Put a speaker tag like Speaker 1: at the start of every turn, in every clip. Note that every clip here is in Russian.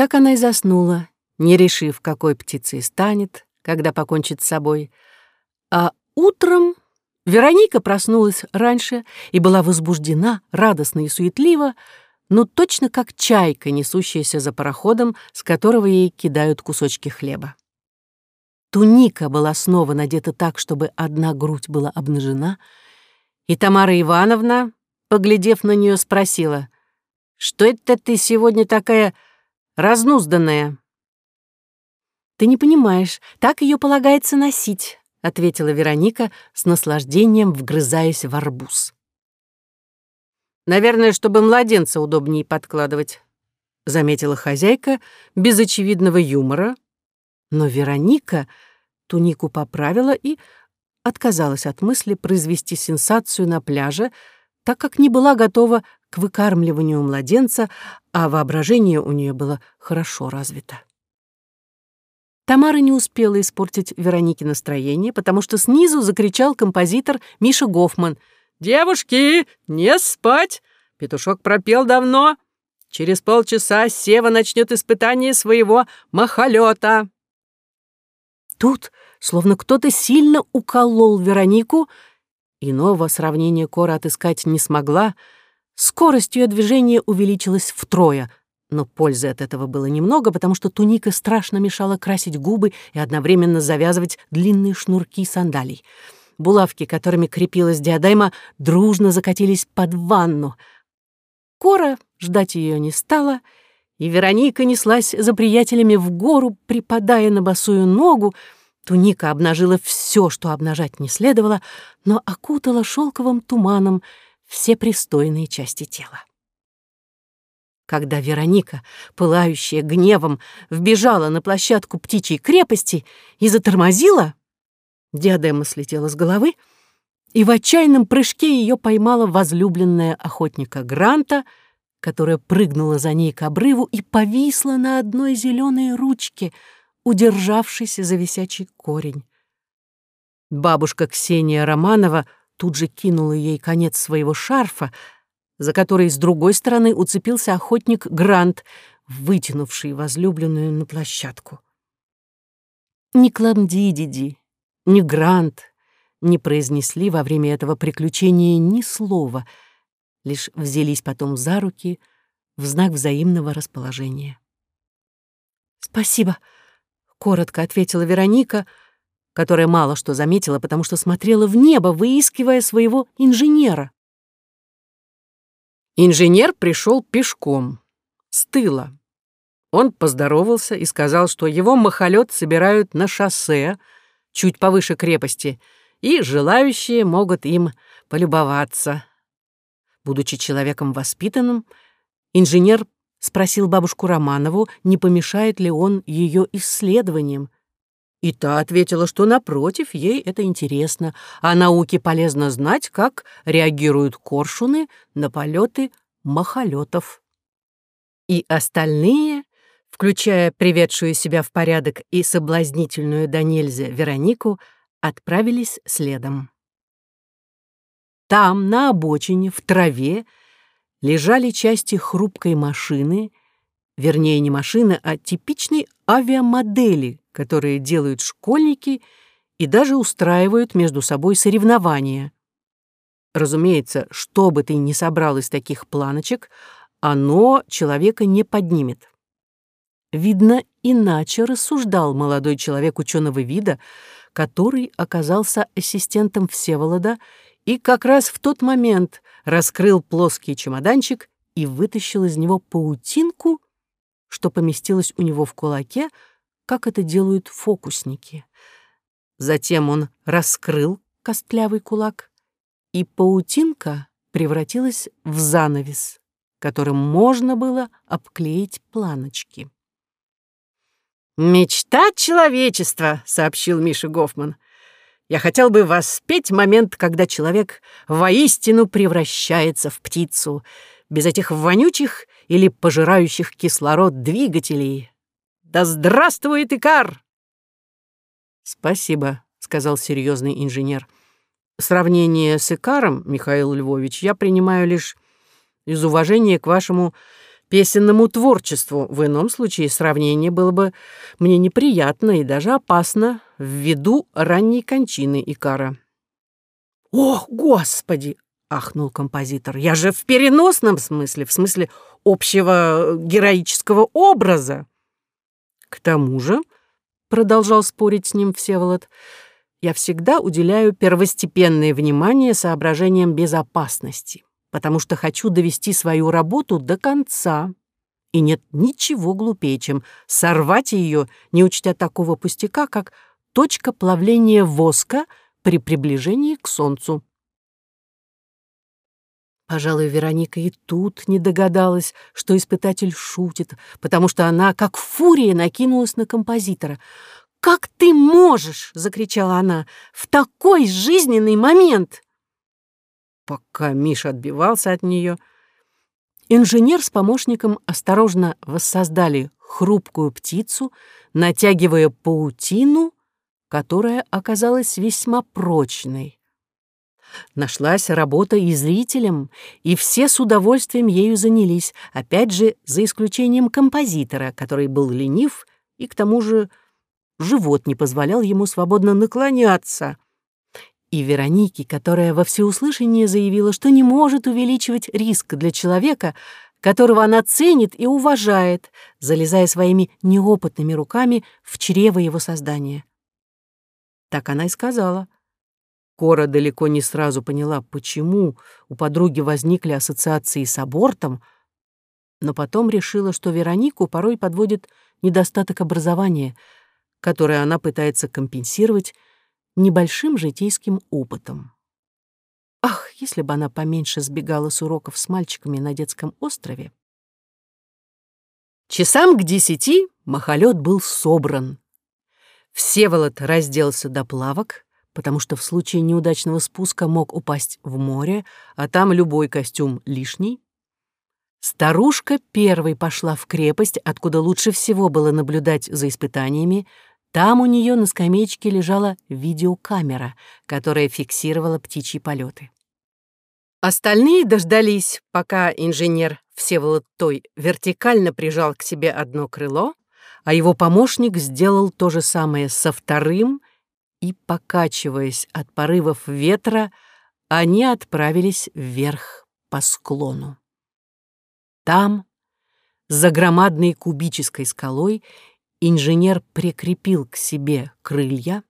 Speaker 1: Так она и заснула, не решив, какой птицей станет, когда покончит с собой. А утром Вероника проснулась раньше и была возбуждена, радостна и суетлива, но точно как чайка, несущаяся за пароходом, с которого ей кидают кусочки хлеба. Туника была снова надета так, чтобы одна грудь была обнажена, и Тамара Ивановна, поглядев на нее, спросила, «Что это ты сегодня такая разнузданная?» «Ты не понимаешь, так ее полагается носить», — ответила Вероника с наслаждением, вгрызаясь в арбуз.
Speaker 2: «Наверное, чтобы младенца удобнее подкладывать», — заметила хозяйка без очевидного юмора.
Speaker 1: Но Вероника тунику поправила и отказалась от мысли произвести сенсацию на пляже, так как не была готова к выкармливанию младенца, а воображение у нее было хорошо развито. Тамара не успела испортить Веронике настроение, потому что снизу закричал композитор Миша Гофман.
Speaker 2: «Девушки, не спать! Петушок пропел давно. Через полчаса Сева начнет испытание своего махолета.
Speaker 1: Тут, словно кто-то сильно уколол Веронику, иного сравнения Кора отыскать не смогла, скорость ее движения увеличилась втрое — но пользы от этого было немного, потому что туника страшно мешала красить губы и одновременно завязывать длинные шнурки сандалий. Булавки, которыми крепилась диадема, дружно закатились под ванну. Кора ждать ее не стала, и Вероника неслась за приятелями в гору, припадая на босую ногу. Туника обнажила все, что обнажать не следовало, но окутала шелковым туманом все пристойные части тела. Когда Вероника, пылающая гневом, вбежала на площадку птичьей крепости и затормозила, диадема слетела с головы, и в отчаянном прыжке ее поймала возлюбленная охотника Гранта, которая прыгнула за ней к обрыву и повисла на одной зеленой ручке, удержавшейся за висячий корень. Бабушка Ксения Романова тут же кинула ей конец своего шарфа, за который с другой стороны уцепился охотник Грант, вытянувший возлюбленную на площадку. Ни Кламдидиди, ни Грант не произнесли во время этого приключения ни слова, лишь взялись потом за руки в знак взаимного расположения. «Спасибо», — коротко ответила Вероника, которая мало что заметила, потому что смотрела в небо, выискивая своего инженера.
Speaker 2: Инженер пришел пешком, с тыла. Он поздоровался и сказал, что его махолет собирают на шоссе, чуть повыше крепости, и желающие могут им полюбоваться. Будучи человеком воспитанным, инженер спросил бабушку Романову, не помешает ли он ее исследованиям, и та ответила, что, напротив, ей это интересно, а науке полезно знать, как реагируют коршуны на полеты махолетов. И остальные, включая приведшую себя в порядок и соблазнительную до Веронику, отправились следом. Там, на обочине, в траве, лежали части хрупкой машины, вернее, не машины, а типичной авиамодели, которые делают школьники и даже устраивают между собой соревнования. Разумеется, что бы ты ни собрал из таких планочек, оно человека не поднимет. Видно, иначе рассуждал молодой человек ученого вида, который оказался ассистентом Всеволода и как раз в тот момент раскрыл плоский чемоданчик и вытащил из него паутинку, что поместилось у него в кулаке, как это делают фокусники. Затем он раскрыл костлявый кулак, и паутинка превратилась в занавес, которым можно было обклеить планочки. «Мечта человечества», — сообщил Миша Гофман. «Я хотел бы воспеть момент, когда человек воистину превращается в птицу, без этих вонючих или пожирающих кислород двигателей, да здравствует Икар!»
Speaker 1: «Спасибо», — сказал серьезный инженер. «Сравнение с Икаром, Михаил Львович, я принимаю лишь из уважения к вашему песенному творчеству. В ином случае сравнение было бы мне неприятно и даже опасно ввиду ранней кончины Икара. «Ох, Господи!» — ахнул композитор. «Я же в переносном смысле, в смысле общего героического образа». «К тому же», — продолжал спорить с ним Всеволод, «я всегда уделяю первостепенное внимание соображениям безопасности потому что хочу довести свою работу до конца. И нет ничего глупее, чем сорвать ее, не учтя такого пустяка, как точка плавления воска при приближении к солнцу. Пожалуй, Вероника и тут не догадалась, что испытатель шутит, потому что она, как фурия, накинулась на композитора. «Как ты можешь?» — закричала она. «В такой жизненный момент!» Пока Миша отбивался от нее, инженер с помощником осторожно воссоздали хрупкую птицу, натягивая паутину, которая оказалась весьма прочной. Нашлась работа и зрителям, и все с удовольствием ею занялись, опять же, за исключением композитора, который был ленив и, к тому же, живот не позволял ему свободно наклоняться — и Вероники, которая во всеуслышание заявила, что не может увеличивать риск для человека, которого она ценит и уважает, залезая своими неопытными руками в чрево его создания. Так она и сказала. Кора далеко не сразу поняла, почему у подруги возникли ассоциации с абортом, но потом решила, что Веронику порой подводит недостаток образования, которое она пытается компенсировать небольшим житейским опытом. Ах, если бы она поменьше сбегала с уроков с мальчиками на детском острове. Часам к десяти махолет был собран. Всеволод разделся до плавок, потому что в случае неудачного спуска мог упасть в море, а там любой костюм лишний. Старушка первой пошла в крепость, откуда лучше всего было наблюдать за испытаниями, там у нее на скамеечке лежала видеокамера, которая фиксировала птичьи полеты. Остальные дождались, пока инженер Всеволод Той вертикально прижал к себе одно крыло, а его помощник сделал то же самое со вторым, и, покачиваясь от порывов ветра, они отправились вверх по склону. Там, за громадной кубической скалой, инженер прикрепил к себе крылья,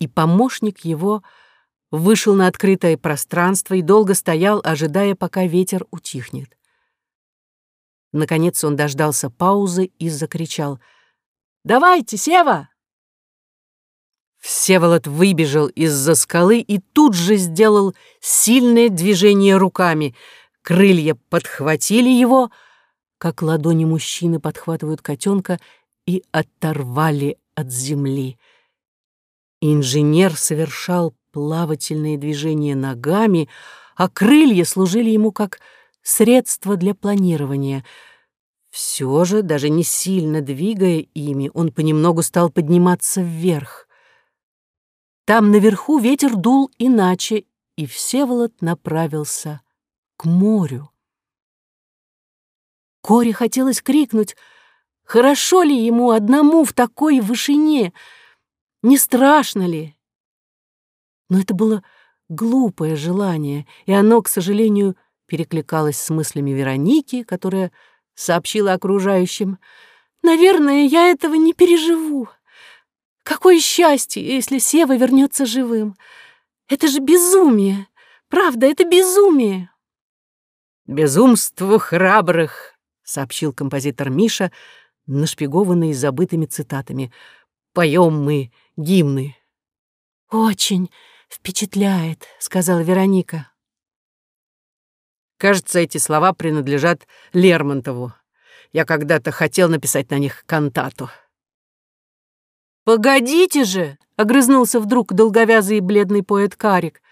Speaker 1: и помощник его вышел на открытое пространство и долго стоял, ожидая, пока ветер утихнет. Наконец он дождался паузы и закричал «Давайте, Сева!» Всеволод выбежал из-за скалы и тут же сделал сильное движение руками. Крылья подхватили его, как ладони мужчины подхватывают котенка, и оторвали от земли. Инженер совершал плавательные движения ногами, а крылья служили ему как средство для планирования. Все же, даже не сильно двигая ими, он понемногу стал подниматься вверх. Там наверху ветер дул иначе, и Всеволод направился к морю. Коре хотелось крикнуть — Хорошо ли ему одному в такой вышине? Не страшно ли? Но это было глупое желание, и оно, к сожалению, перекликалось с мыслями Вероники, которая сообщила окружающим. «Наверное, я этого не переживу. Какое счастье, если Сева вернется живым! Это же безумие! Правда, это безумие!» «Безумство храбрых!» — сообщил композитор Миша, нашпигованный забытыми цитатами. «Поем мы гимны». «Очень впечатляет», — сказала Вероника. Кажется, эти слова принадлежат Лермонтову. Я когда-то хотел написать на них кантату. «Погодите же!» — огрызнулся вдруг долговязый и бледный поэт Карик.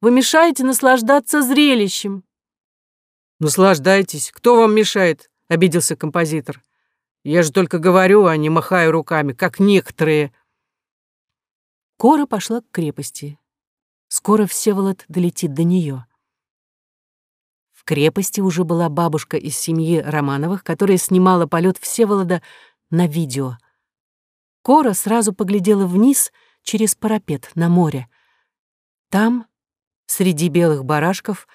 Speaker 1: «Вы мешаете наслаждаться зрелищем». «Наслаждайтесь. Кто вам мешает?» — обиделся композитор. Я же только говорю, а не махаю руками, как некоторые. Кора пошла к крепости. Скоро Всеволод долетит до нее. В
Speaker 2: крепости уже была бабушка из семьи Романовых, которая снимала полет Всеволода на видео. Кора сразу поглядела вниз через парапет на море. Там, среди белых барашков,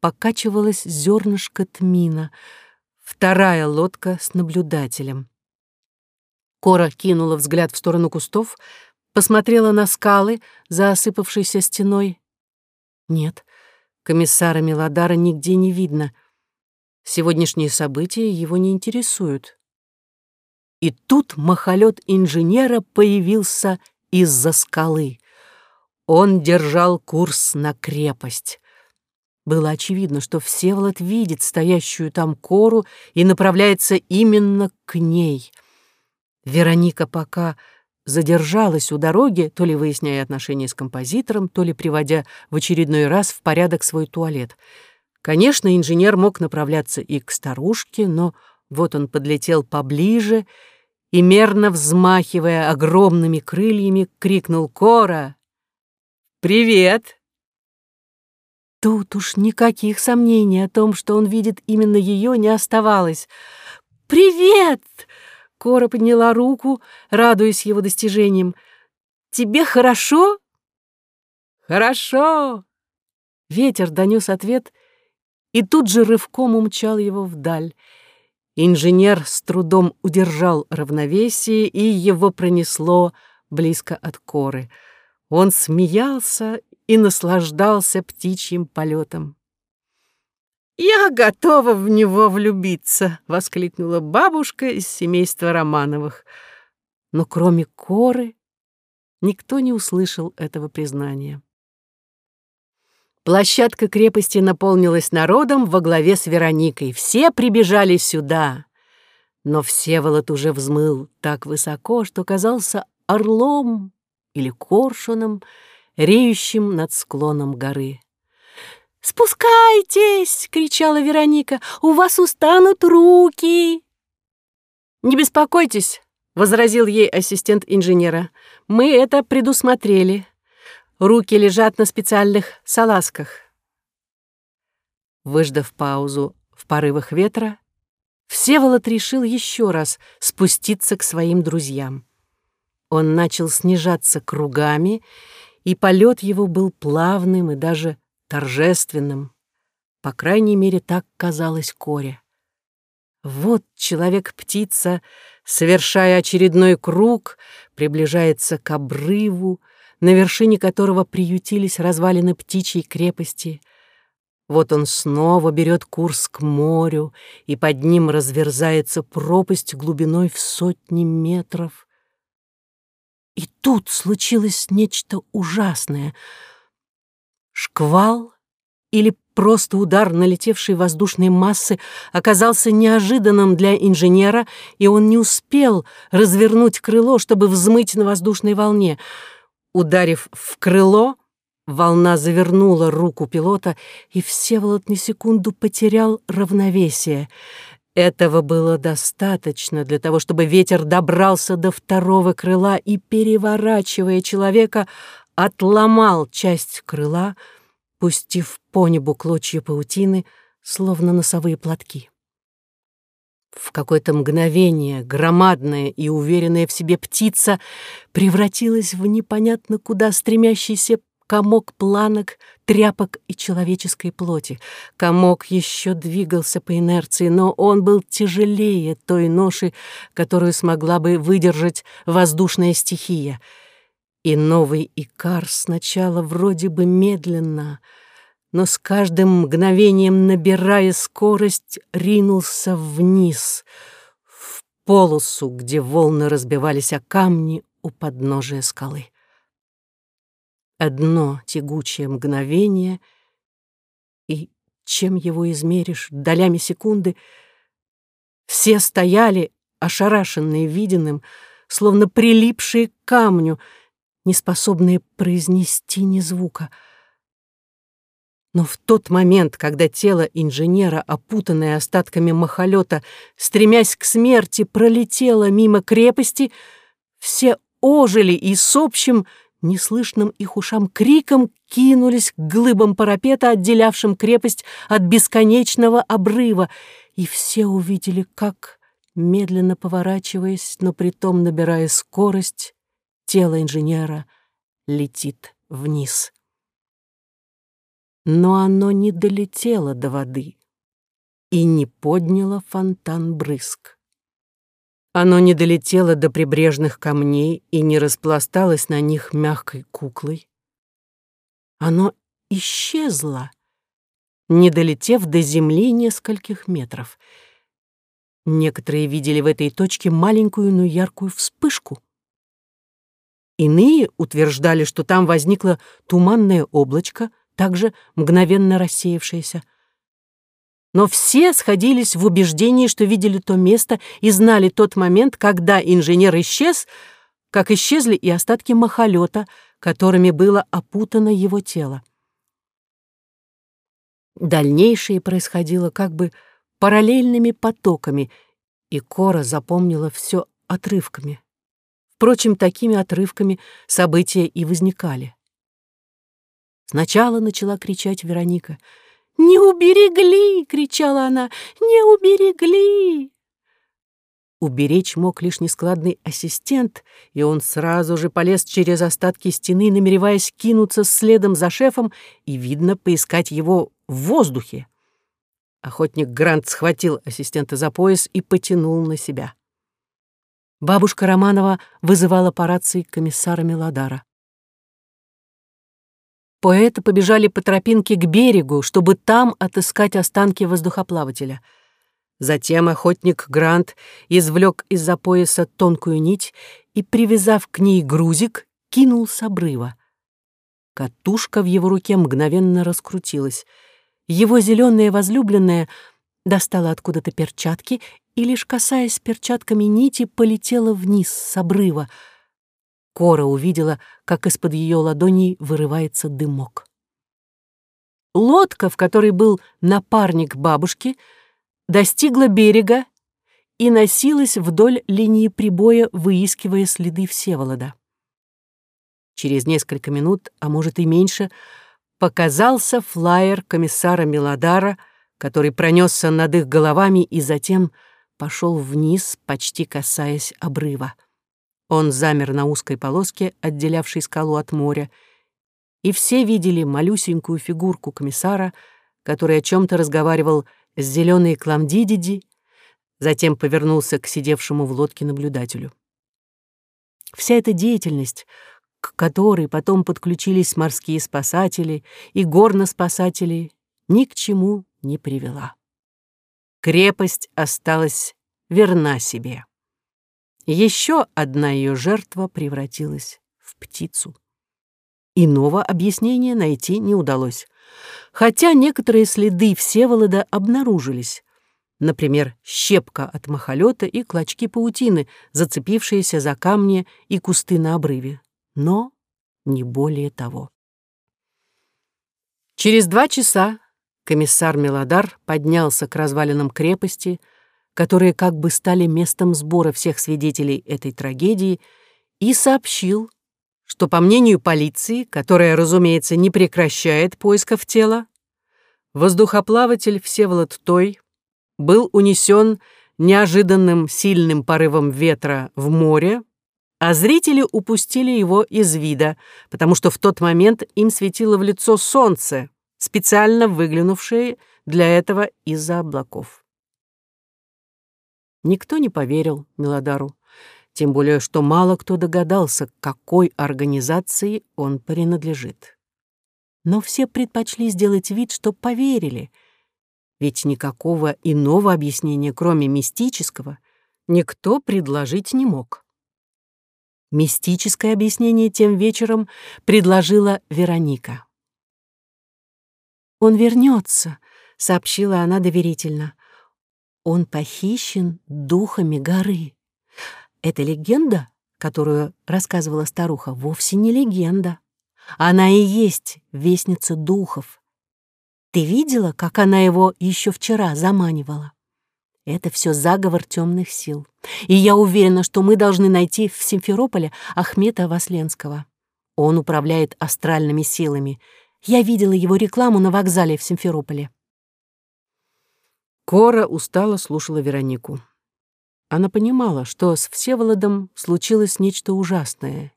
Speaker 2: покачивалась зернышко тмина, вторая лодка с наблюдателем. Кора кинула взгляд в сторону кустов, посмотрела на скалы за осыпавшейся стеной. Нет, комиссара Мелодара нигде не видно. Сегодняшние события его не интересуют. И тут махолет инженера появился из-за скалы. Он держал курс на крепость. Было очевидно, что Всеволод видит стоящую там кору и направляется именно к ней. Вероника пока задержалась у дороги, то ли выясняя отношения с композитором, то ли приводя в очередной раз в порядок свой туалет. Конечно, инженер мог направляться и к старушке, но вот он подлетел поближе и, мерно взмахивая огромными крыльями, крикнул «Кора! Привет!» Тут уж никаких сомнений о том, что он видит именно ее, не оставалось. «Привет!» — Кора подняла руку, радуясь его достижениям. «Тебе хорошо?» «Хорошо!» Ветер донес ответ и тут же рывком умчал его вдаль. Инженер с трудом удержал равновесие, и его пронесло близко от коры. Он смеялся и наслаждался птичьим полетом. «Я готова в него влюбиться!» — воскликнула бабушка из семейства Романовых. Но кроме коры никто не услышал этого признания. Площадка крепости наполнилась народом во главе с Вероникой. Все прибежали сюда. Но Всеволод уже взмыл так высоко, что казался орлом или коршуном, реющим над склоном горы. «Спускайтесь!» — кричала Вероника. «У вас устанут руки!» «Не беспокойтесь!» — возразил ей ассистент инженера. «Мы это предусмотрели. Руки лежат на специальных салазках». Выждав паузу в порывах ветра, Всеволод решил еще раз спуститься к своим друзьям. Он начал снижаться кругами, и полет его был плавным и даже торжественным. По крайней мере, так казалось Коре. Вот человек-птица, совершая очередной круг, приближается к обрыву, на вершине которого приютились развалины птичьей крепости. Вот он снова берет курс к морю, и под ним разверзается пропасть глубиной в сотни метров. И тут случилось нечто ужасное. Шквал или просто удар налетевшей воздушной массы оказался неожиданным для инженера, и он не успел развернуть крыло, чтобы взмыть на воздушной волне. Ударив в крыло, волна завернула руку пилота, и Всеволод на секунду потерял равновесие — этого было достаточно для того, чтобы ветер добрался до второго крыла и, переворачивая человека, отломал часть крыла, пустив по небу клочья паутины, словно носовые платки. В какое-то мгновение громадная и уверенная в себе птица превратилась в непонятно куда стремящийся комок планок, тряпок и человеческой плоти. Комок еще двигался по инерции, но он был тяжелее той ноши, которую смогла бы выдержать воздушная стихия. И новый Икар сначала вроде бы медленно, но с каждым мгновением, набирая скорость, ринулся вниз, в полосу, где волны разбивались о камни у подножия скалы. Одно тягучее мгновение, и чем его измеришь долями секунды, все стояли, ошарашенные виденным, словно прилипшие к камню, неспособные произнести ни звука. Но в тот момент, когда тело инженера, опутанное остатками махолета, стремясь к смерти, пролетело мимо крепости, все ожили и с общим неслышным их ушам криком кинулись к глыбам парапета, отделявшим крепость от бесконечного обрыва, и все увидели, как, медленно поворачиваясь, но притом набирая скорость, тело инженера летит вниз. Но оно не долетело до воды и не подняло фонтан брызг. Оно не долетело до прибрежных камней и не распласталось на них мягкой куклой. Оно исчезло, не долетев до земли нескольких метров. Некоторые видели в этой точке маленькую, но яркую вспышку. Иные утверждали, что там возникло туманное облачко, также мгновенно рассеявшееся — но все сходились в убеждении, что видели то место и знали тот момент, когда инженер исчез, как исчезли и остатки махолета, которыми было опутано его тело. Дальнейшее происходило как бы параллельными потоками, и Кора запомнила все отрывками. Впрочем, такими отрывками события и возникали. Сначала начала кричать Вероника — «Не уберегли!» — кричала она. «Не уберегли!» Уберечь мог лишь нескладный ассистент, и он сразу же полез через остатки стены, намереваясь кинуться следом за шефом и, видно, поискать его в воздухе. Охотник Грант схватил ассистента за пояс и потянул на себя. Бабушка Романова вызывала по рации комиссара Мелодара. Поэты побежали по тропинке к берегу, чтобы там отыскать останки воздухоплавателя. Затем охотник Грант извлек из-за пояса тонкую нить и, привязав к ней грузик, кинул с обрыва. Катушка в его руке мгновенно раскрутилась. Его зеленая возлюбленная достала откуда-то перчатки и, лишь касаясь перчатками нити, полетела вниз с обрыва — Кора увидела, как из-под ее ладоней вырывается дымок. Лодка, в которой был напарник бабушки, достигла берега и носилась вдоль линии прибоя, выискивая следы Всеволода. Через несколько минут, а может и меньше, показался флаер комиссара Мелодара, который пронесся над их головами и затем пошел вниз, почти касаясь обрыва. Он замер на узкой полоске, отделявшей скалу от моря, и все видели малюсенькую фигурку комиссара, который о чем то разговаривал с зеленой кламдидиди, затем повернулся к сидевшему в лодке наблюдателю. Вся эта деятельность, к которой потом подключились морские спасатели и горноспасатели, ни к чему не привела. Крепость осталась верна себе. Еще одна ее жертва превратилась в птицу. Иного объяснения найти не удалось. Хотя некоторые следы Всеволода обнаружились. Например, щепка от махолета и клочки паутины, зацепившиеся за камни и кусты на обрыве. Но не более того. Через два часа комиссар Мелодар поднялся к развалинам крепости, которые как бы стали местом сбора всех свидетелей этой трагедии, и сообщил, что, по мнению полиции, которая, разумеется, не прекращает поисков тела, воздухоплаватель Всеволод Той был унесен неожиданным сильным порывом ветра в море, а зрители упустили его из вида, потому что в тот момент им светило в лицо солнце, специально выглянувшее для этого из-за облаков. Никто не поверил Мелодару, тем более что мало кто догадался, к какой организации он принадлежит. Но все предпочли сделать вид, что поверили, ведь никакого иного объяснения, кроме мистического, никто предложить не мог. Мистическое объяснение тем вечером предложила Вероника. «Он вернется», — сообщила она доверительно. Он похищен духами горы. Эта легенда, которую рассказывала старуха, вовсе не легенда. Она и есть вестница духов. Ты видела, как она его еще вчера заманивала? Это все заговор темных сил. И я уверена, что мы должны найти в Симферополе Ахмета Васленского.
Speaker 1: Он управляет астральными силами. Я видела его рекламу на вокзале в Симферополе.
Speaker 2: Кора устало слушала Веронику. Она понимала, что с Всеволодом случилось нечто ужасное,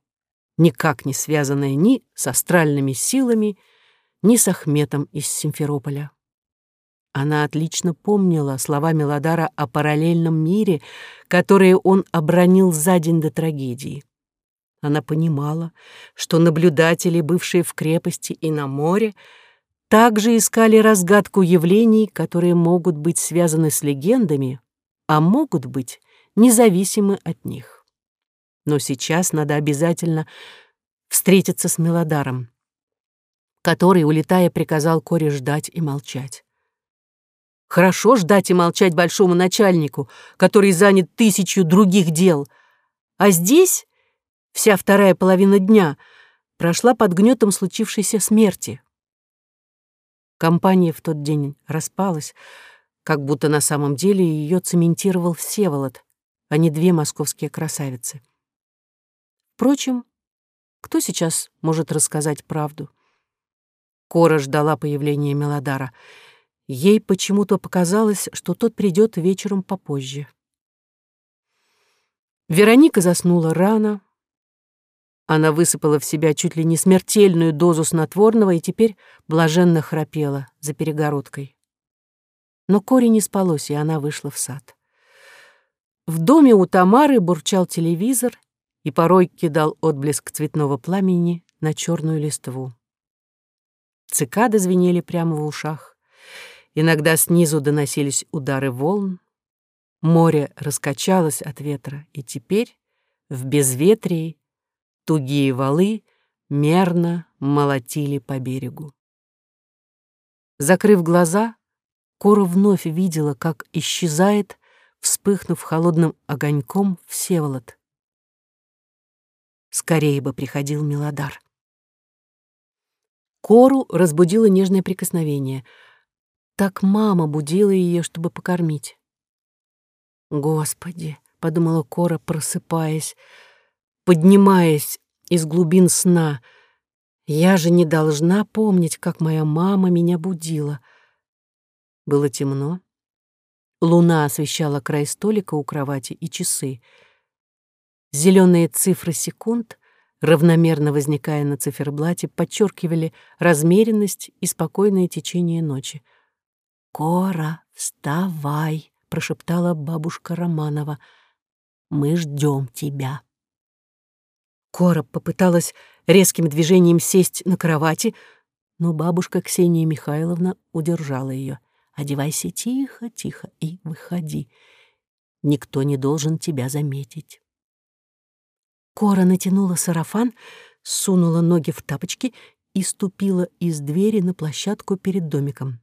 Speaker 2: никак не связанное ни с астральными силами, ни с Ахметом из Симферополя. Она отлично помнила слова Мелодара о параллельном мире, которые он обронил за день до трагедии. Она понимала, что наблюдатели, бывшие в крепости и на море, также искали разгадку явлений, которые могут быть связаны с легендами, а могут быть независимы от них. Но сейчас надо обязательно встретиться с Мелодаром, который, улетая, приказал Коре ждать и молчать. Хорошо ждать и молчать большому начальнику, который занят тысячу других дел. А здесь вся вторая половина дня прошла под гнетом случившейся смерти. Компания в тот день распалась, как будто на самом деле ее цементировал Всеволод, а не две московские красавицы. Впрочем, кто сейчас может рассказать правду? Кора ждала появления Мелодара. Ей почему-то показалось, что тот придет вечером попозже. Вероника заснула рано, она высыпала в себя чуть ли не смертельную дозу снотворного и теперь блаженно храпела за перегородкой. Но Коре не спалось, и она вышла в сад. В доме у Тамары бурчал телевизор и порой кидал отблеск цветного пламени на черную листву. Цикады звенели прямо в ушах. Иногда снизу доносились удары волн. Море раскачалось от ветра, и теперь, в безветрии, тугие валы мерно молотили по берегу. Закрыв глаза, Кора вновь видела, как исчезает, вспыхнув холодным огоньком, Всеволод. Скорее бы приходил Милодар. Кору разбудило нежное прикосновение. Так мама будила ее, чтобы покормить. «Господи!» — подумала Кора, просыпаясь — поднимаясь из глубин сна. Я же не должна помнить, как моя мама меня будила. Было темно. Луна освещала край столика у кровати и часы. Зеленые цифры секунд, равномерно возникая на циферблате, подчеркивали размеренность и спокойное течение ночи. «Кора, вставай!» — прошептала бабушка Романова. «Мы ждем тебя». Кора попыталась резким движением сесть на кровати, но бабушка Ксения Михайловна удержала ее. «Одевайся тихо, тихо и выходи. Никто не должен тебя заметить». Кора натянула сарафан, сунула ноги в тапочки и ступила из двери на площадку перед домиком.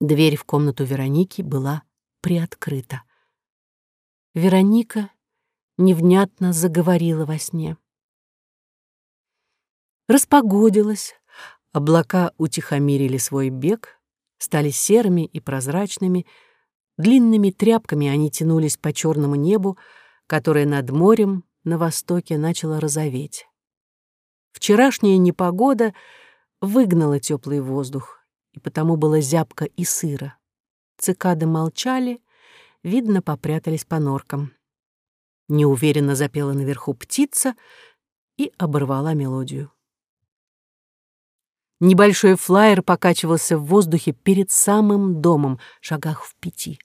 Speaker 2: Дверь в комнату Вероники была приоткрыта. Вероника невнятно заговорила во сне. Распогодилось, облака утихомирили свой бег, стали серыми и прозрачными, длинными тряпками они тянулись по черному небу, которое над морем на востоке начало розоветь. Вчерашняя непогода выгнала теплый воздух, и потому было зябко и сыро. Цикады молчали, видно, попрятались по норкам неуверенно запела наверху птица и оборвала мелодию. Небольшой флаер покачивался в воздухе перед самым домом, шагах в пяти.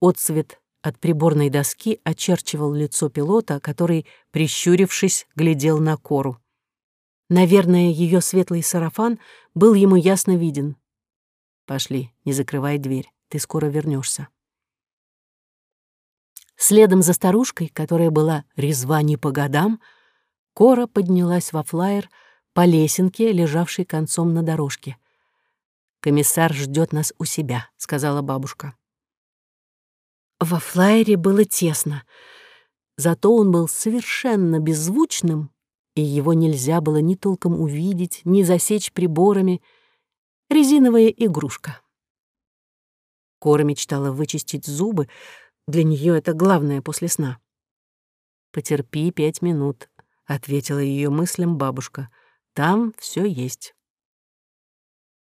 Speaker 2: Отцвет от приборной доски очерчивал лицо пилота, который, прищурившись, глядел на кору. Наверное, ее светлый сарафан был ему ясно виден. «Пошли, не закрывай дверь, ты скоро вернешься. Следом за старушкой, которая была резва не по годам, Кора поднялась во флайер по лесенке, лежавшей концом на дорожке. «Комиссар ждет нас у себя», — сказала бабушка. Во флайере было тесно, зато он был совершенно беззвучным, и его нельзя было ни толком увидеть, ни засечь приборами. Резиновая игрушка. Кора мечтала вычистить зубы, для нее это главное после сна. «Потерпи пять минут», — ответила ее мыслям бабушка. Там все есть.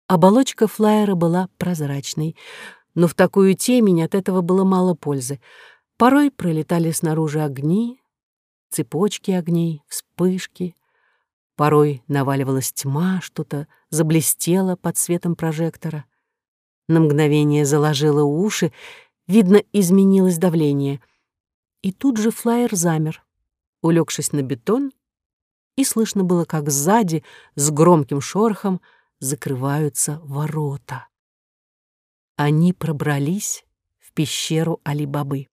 Speaker 2: Оболочка флайера была прозрачной, но в такую темень от этого было мало пользы. Порой пролетали снаружи огни, цепочки огней, вспышки. Порой наваливалась тьма, что-то заблестело под светом прожектора. На мгновение заложило уши, видно, изменилось давление. И тут же флайер замер, улегшись на бетон, и слышно было, как сзади с громким шорохом закрываются ворота. Они пробрались в пещеру Али-Бабы.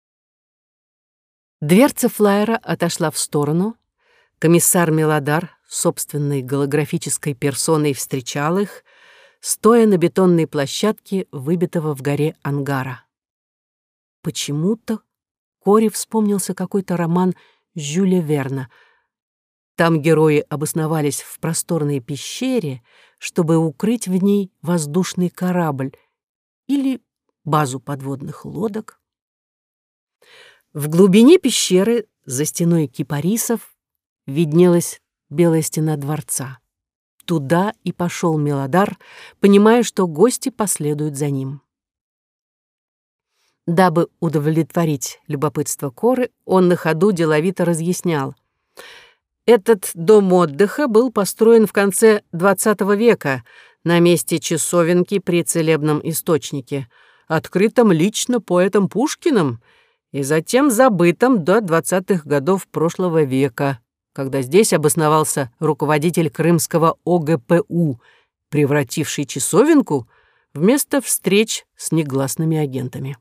Speaker 2: Дверца флайера отошла в сторону. Комиссар Мелодар собственной голографической персоной встречал их, стоя на бетонной площадке, выбитого в горе ангара. Почему-то Кори вспомнился какой-то роман Жюля Верна — там герои обосновались в просторной пещере, чтобы укрыть в ней воздушный корабль или базу подводных лодок. В глубине пещеры, за стеной кипарисов, виднелась белая стена дворца. Туда и пошел Мелодар, понимая, что гости последуют за ним. Дабы удовлетворить любопытство Коры, он на ходу деловито разъяснял — этот дом отдыха был построен в конце XX века на месте часовенки при целебном источнике, открытом лично поэтом Пушкиным и затем забытом до 20-х годов прошлого века, когда здесь обосновался руководитель крымского ОГПУ, превративший часовенку в место встреч с негласными агентами.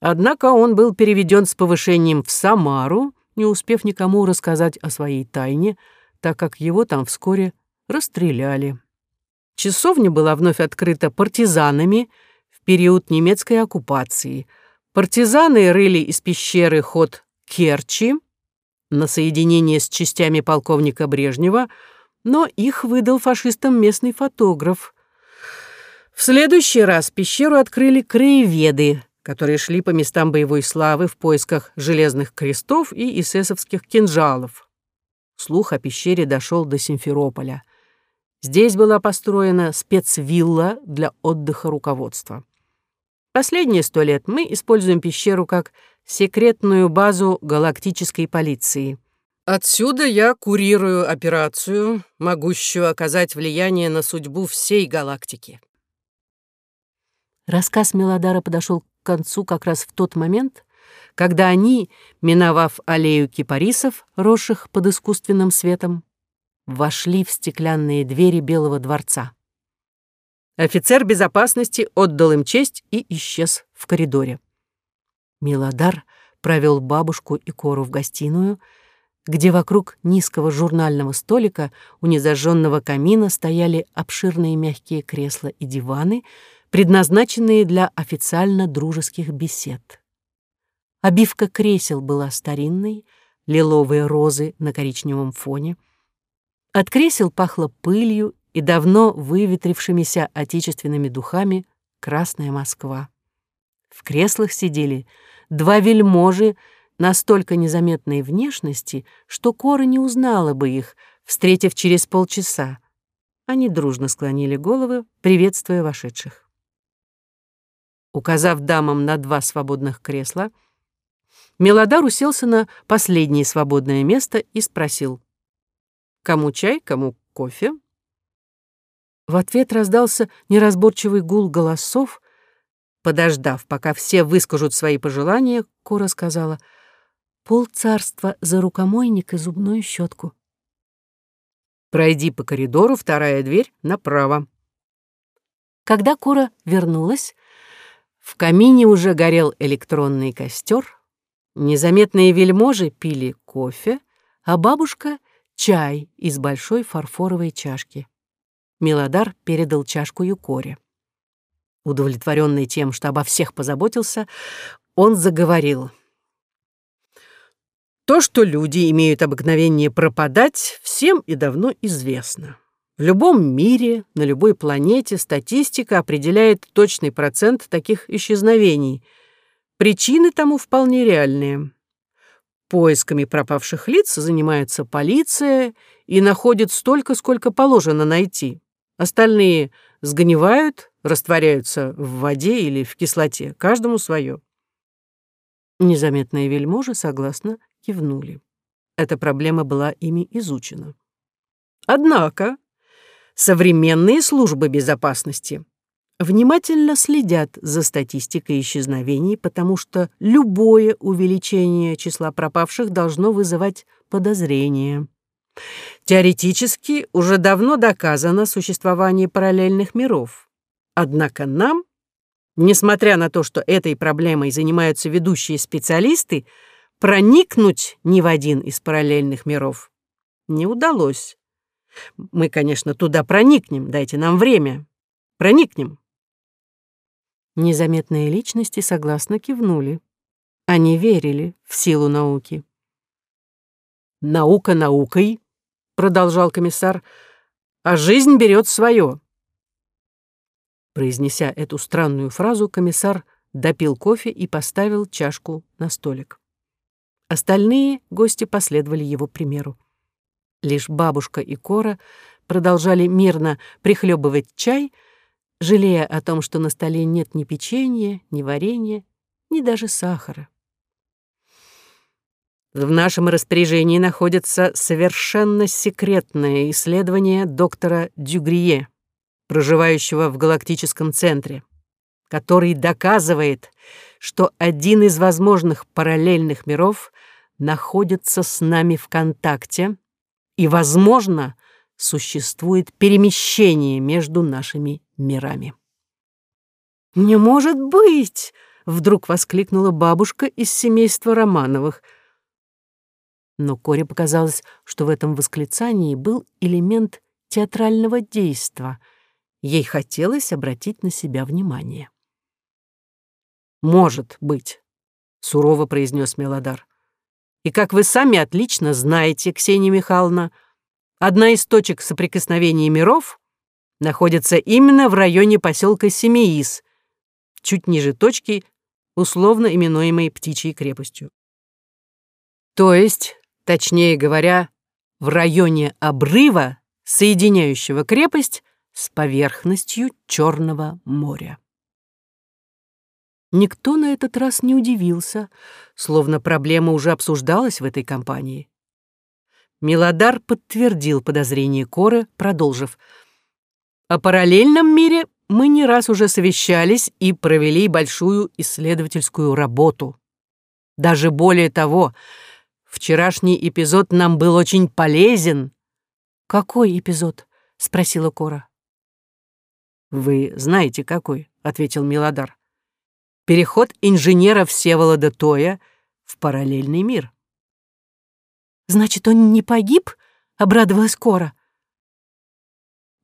Speaker 2: Однако он был переведен с повышением в Самару, не успев никому рассказать о своей тайне, так как его там вскоре расстреляли. Часовня была вновь открыта партизанами в период немецкой оккупации. Партизаны рыли из пещеры ход Керчи на соединение с частями полковника Брежнева, но их выдал фашистам местный фотограф. В следующий раз пещеру открыли краеведы, которые шли по местам боевой славы в поисках железных крестов и эсэсовских кинжалов. Слух о пещере дошел до Симферополя. Здесь была построена спецвилла для отдыха руководства. Последние сто лет мы используем пещеру как секретную базу галактической полиции. Отсюда я курирую операцию, могущую оказать влияние на судьбу всей галактики. Рассказ Мелодара подошел к концу как раз в тот момент, когда они, миновав аллею кипарисов, росших под искусственным светом, вошли в стеклянные двери Белого дворца. Офицер безопасности отдал им честь и исчез в коридоре. Милодар провел бабушку и Кору в гостиную, где вокруг низкого журнального столика у незажженного камина стояли обширные мягкие кресла и диваны — предназначенные для официально дружеских бесед. Обивка кресел была старинной, лиловые розы на коричневом фоне. От кресел пахло пылью и давно выветрившимися отечественными духами «Красная Москва». В креслах сидели два вельможи настолько незаметной внешности, что Кора не узнала бы их, встретив через полчаса. Они дружно склонили головы, приветствуя вошедших. Указав дамам на два свободных кресла, Мелодар уселся на последнее свободное место и спросил, «Кому чай, кому кофе?» В ответ раздался неразборчивый гул голосов. Подождав, пока все выскажут свои пожелания, Кора сказала, «Пол царства за рукомойник и зубную щетку». «Пройди по коридору, вторая дверь направо». Когда Кора вернулась, в камине уже горел электронный костер, незаметные вельможи пили кофе, а бабушка — чай из большой фарфоровой чашки. Милодар передал чашку Юкоре. Удовлетворенный тем, что обо всех позаботился, он заговорил. «То, что люди имеют обыкновение пропадать, всем и давно известно. В любом мире, на любой планете статистика определяет точный процент таких исчезновений. Причины тому вполне реальные. Поисками пропавших лиц занимается полиция и находит столько, сколько положено найти. Остальные сгнивают, растворяются в воде или в кислоте, каждому свое. Незаметные вельможи согласно кивнули. Эта проблема была ими изучена. Однако современные службы безопасности внимательно следят за статистикой исчезновений, потому что любое увеличение числа пропавших должно вызывать подозрения. Теоретически уже давно доказано существование параллельных миров. Однако нам, несмотря на то, что этой проблемой занимаются ведущие специалисты, проникнуть ни в один из параллельных миров не удалось. Мы, конечно, туда проникнем, дайте нам время. Проникнем. Незаметные личности согласно кивнули. Они верили в силу науки. «Наука наукой», — продолжал комиссар, — «а жизнь берет свое». Произнеся эту странную фразу, комиссар допил кофе и поставил чашку на столик. Остальные гости последовали его примеру. Лишь бабушка и Кора продолжали мирно прихлебывать чай — жалея о том, что на столе нет ни печенья, ни варенья, ни даже сахара. В нашем распоряжении находится совершенно секретное исследование доктора Дюгрие, проживающего в галактическом центре, который доказывает, что один из возможных параллельных миров находится с нами в контакте и, возможно, существует перемещение между нашими мирами. «Не может быть!» — вдруг воскликнула бабушка из семейства Романовых. Но Коре показалось, что в этом восклицании был элемент театрального действа. Ей хотелось обратить на себя внимание. «Может быть», — сурово произнес Мелодар. «И как вы сами отлично знаете, Ксения Михайловна, — Одна из точек соприкосновения миров находится именно в районе поселка Семеис, чуть ниже точки, условно именуемой Птичьей крепостью. То есть, точнее говоря, в районе обрыва, соединяющего крепость с поверхностью Черного моря. Никто на этот раз не удивился, словно проблема уже обсуждалась в этой компании. Милодар подтвердил подозрение Коры, продолжив. «О параллельном мире мы не раз уже совещались и провели большую исследовательскую работу. Даже более того, вчерашний эпизод нам был очень полезен». «Какой эпизод?» — спросила Кора. «Вы знаете, какой», — ответил Милодар. «Переход инженера Всеволода Тоя в параллельный мир». «Значит, он не погиб?» — обрадовалась Кора.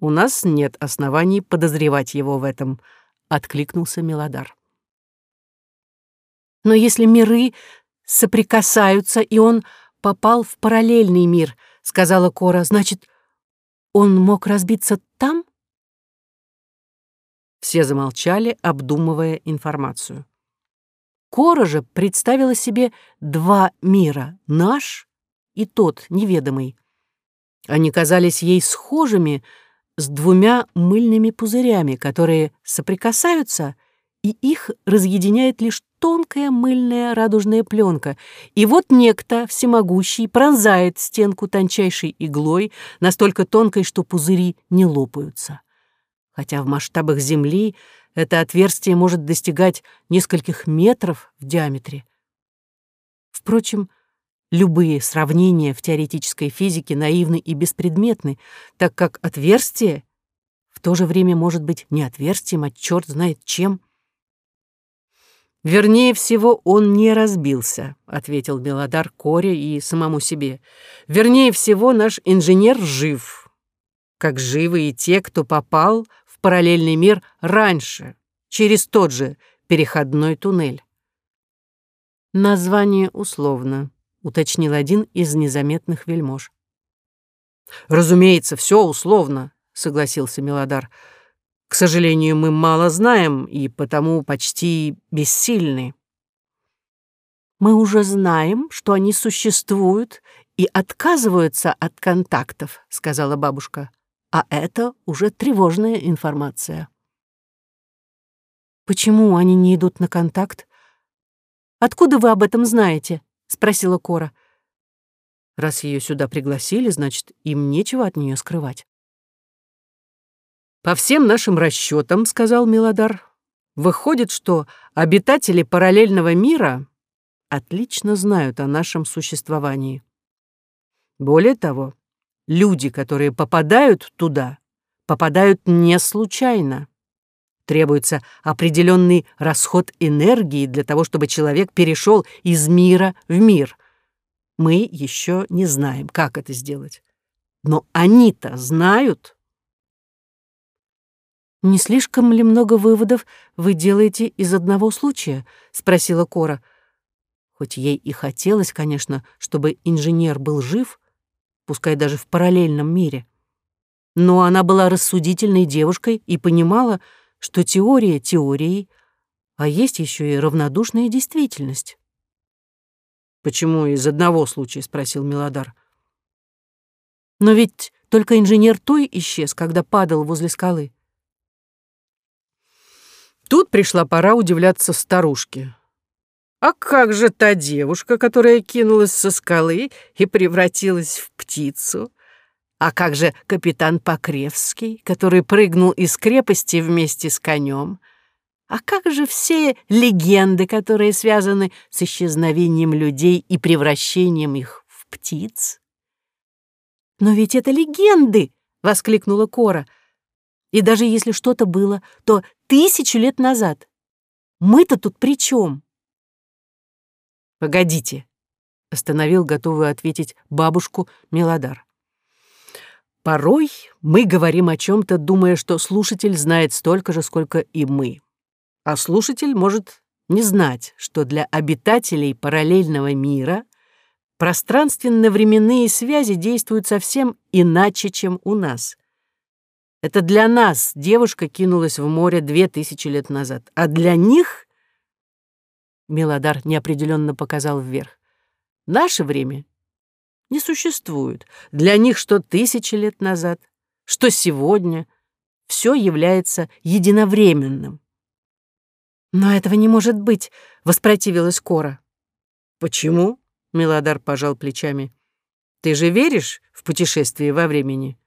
Speaker 2: «У нас нет оснований подозревать его в этом», — откликнулся Мелодар. «Но если миры соприкасаются, и он попал в параллельный мир», — сказала Кора, «значит, он мог разбиться там?» Все замолчали, обдумывая информацию. Кора же представила себе два мира — наш и тот неведомый. Они казались ей схожими с двумя мыльными пузырями, которые соприкасаются, и их разъединяет лишь тонкая мыльная радужная пленка. И вот некто всемогущий пронзает стенку тончайшей иглой, настолько тонкой, что пузыри не лопаются. Хотя в масштабах Земли это отверстие может достигать нескольких метров в диаметре. Впрочем, Любые сравнения в теоретической физике наивны и беспредметны, так как отверстие в то же время может быть не отверстием, а черт знает чем. «Вернее всего, он не разбился», — ответил Белодар Коре и самому себе. «Вернее всего, наш инженер жив, как живы и те, кто попал в параллельный мир раньше, через тот же переходной туннель». Название условно уточнил один из незаметных вельмож. «Разумеется, все условно», — согласился Милодар. «К сожалению, мы мало знаем и потому почти бессильны».
Speaker 1: Мы уже знаем, что они существуют и отказываются от контактов, сказала бабушка. А это уже тревожная информация. Почему они не идут на контакт? Откуда вы об этом знаете? спросила Кора. Раз ее сюда пригласили, значит, им нечего от нее скрывать.
Speaker 2: По всем нашим расчетам, сказал Милодар, выходит, что обитатели параллельного мира отлично знают о нашем существовании. Более того, люди, которые попадают туда, попадают не случайно. Требуется определенный расход энергии для того, чтобы человек перешел из мира в мир. Мы еще не знаем, как это сделать. Но они-то знают.
Speaker 1: «Не слишком ли много выводов вы делаете из одного случая?» — спросила Кора. Хоть ей и хотелось, конечно, чтобы инженер был жив, пускай даже в параллельном мире. Но она была рассудительной девушкой и понимала, что теория теорией, а есть еще и равнодушная действительность.
Speaker 2: «Почему из одного случая?» — спросил Милодар.
Speaker 1: «Но ведь только инженер той исчез, когда падал возле скалы».
Speaker 2: Тут пришла пора удивляться старушке. А как же та девушка, которая кинулась со скалы и превратилась в птицу? А как же капитан Покревский, который прыгнул из крепости вместе с конем? А как же все легенды, которые связаны с исчезновением людей и превращением их в птиц?
Speaker 1: «Но ведь это легенды!» — воскликнула Кора. «И даже если что-то было, то тысячу лет назад. Мы-то тут при чем?
Speaker 2: «Погодите», — остановил готовую ответить бабушку Мелодар. «Порой мы говорим о чем то думая, что слушатель знает столько же, сколько и мы. А слушатель может не знать, что для обитателей параллельного мира пространственно-временные связи действуют совсем иначе, чем у нас. Это для нас девушка кинулась в море две тысячи лет назад, а для них Мелодар неопределенно показал вверх. Наше время не существует. Для них что тысячи лет назад, что сегодня, все является единовременным.
Speaker 1: «Но этого не может быть», — воспротивилась Кора.
Speaker 2: «Почему?» — Мелодар пожал плечами. «Ты же веришь в путешествие во времени?»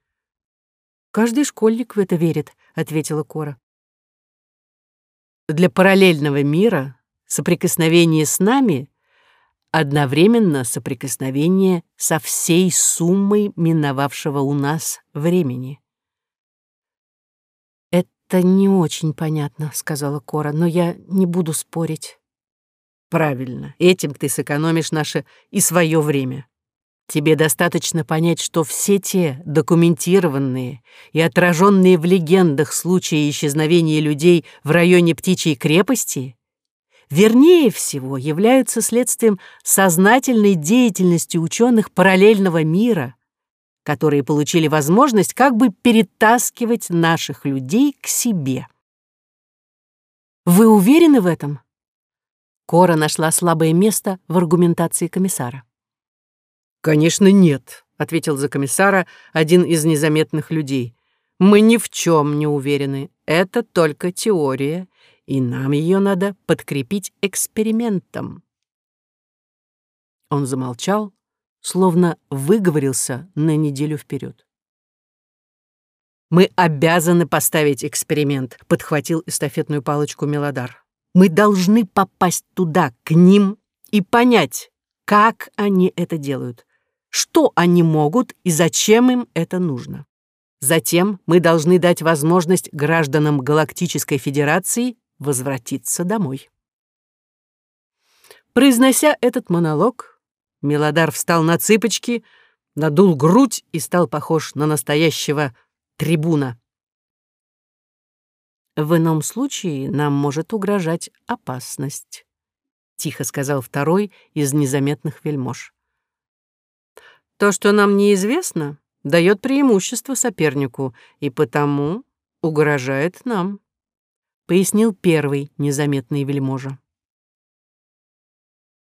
Speaker 1: «Каждый школьник в это верит», — ответила Кора.
Speaker 2: «Для параллельного мира Соприкосновение с нами — одновременно соприкосновение со всей суммой миновавшего у нас времени.
Speaker 1: «Это не очень понятно», — сказала Кора, «но я не буду спорить».
Speaker 2: «Правильно, этим ты сэкономишь наше и свое время. Тебе достаточно понять, что все те документированные и отраженные в легендах случаи исчезновения людей в районе Птичьей крепости вернее всего являются следствием сознательной деятельности ученых параллельного мира, которые получили возможность как бы перетаскивать наших людей к себе. Вы уверены в этом? Кора нашла слабое место в аргументации комиссара. «Конечно, нет», — ответил за комиссара один из незаметных людей. «Мы ни в чем не уверены. Это только теория, и нам ее надо подкрепить экспериментом. Он замолчал, словно выговорился на неделю вперед. «Мы обязаны поставить эксперимент», — подхватил эстафетную палочку Мелодар. «Мы должны попасть туда, к ним, и понять, как они это делают, что они могут и зачем им это нужно. Затем мы должны дать возможность гражданам Галактической Федерации возвратиться домой. Произнося этот монолог, Мелодар встал на цыпочки, надул грудь и стал похож на настоящего трибуна. «В ином случае нам может угрожать опасность», — тихо сказал второй из незаметных вельмож. «То, что нам неизвестно, дает преимущество сопернику и потому угрожает нам» пояснил первый незаметный вельможа.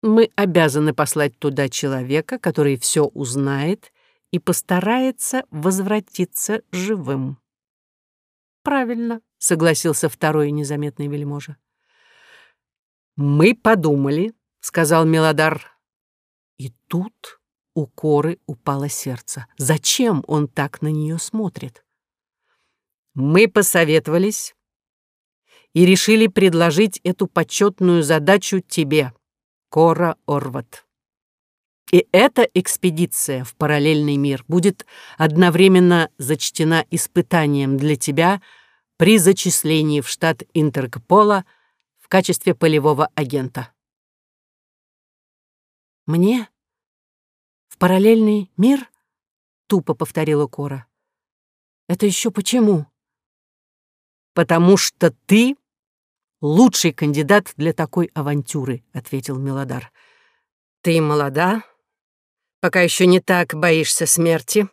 Speaker 1: Мы обязаны послать туда человека, который все узнает и постарается возвратиться живым. Правильно, согласился второй незаметный вельможа. Мы подумали, сказал Мелодар. И тут у Коры упало сердце. Зачем он так на нее смотрит? Мы посоветовались и решили предложить эту почетную задачу тебе, Кора Орват. И эта экспедиция в параллельный мир будет одновременно зачтена испытанием для тебя при зачислении в штат Интергпола в качестве полевого агента.
Speaker 2: «Мне? В параллельный мир?» — тупо повторила Кора. «Это еще почему?»
Speaker 1: «Потому что ты лучший кандидат для такой авантюры», — ответил Мелодар. «Ты молода, пока еще не так боишься смерти.